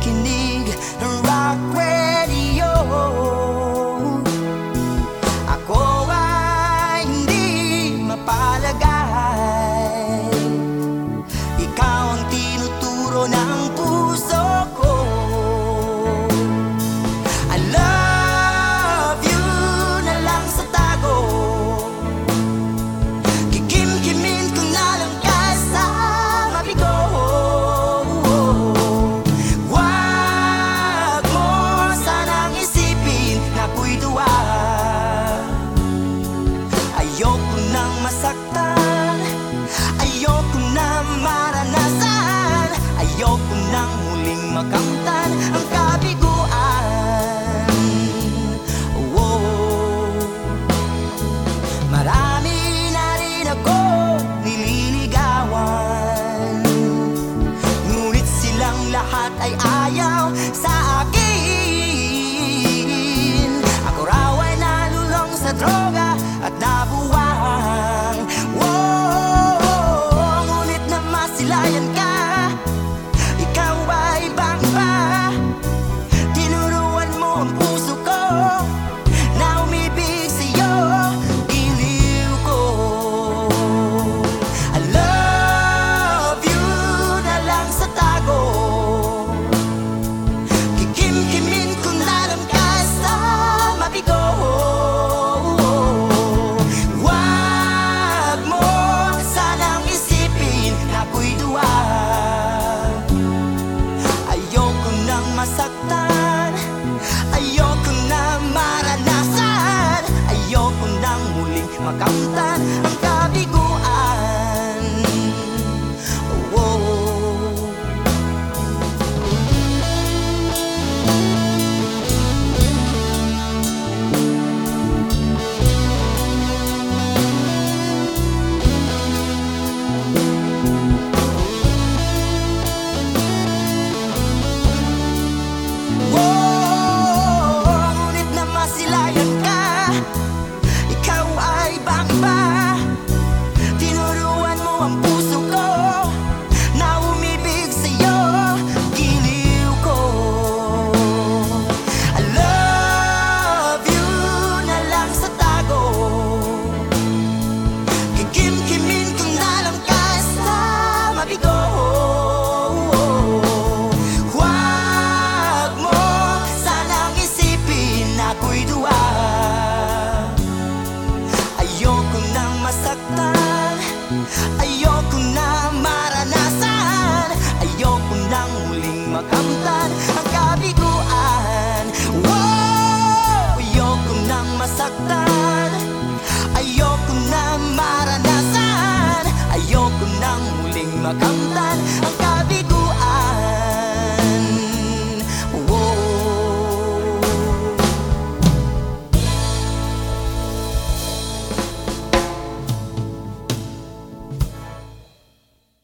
Geeking League Rock Radio. masaktan. Ayoko na maranasan. Ayoko nang muling makamtan Ang kabiguan. Oh. Marami na rin ako nililigawan. Ngunit silang lahat ay ayaw sa akin. Ako raw ay nalulong sa droga at nabuhay 嘛，敢 cậu. cantar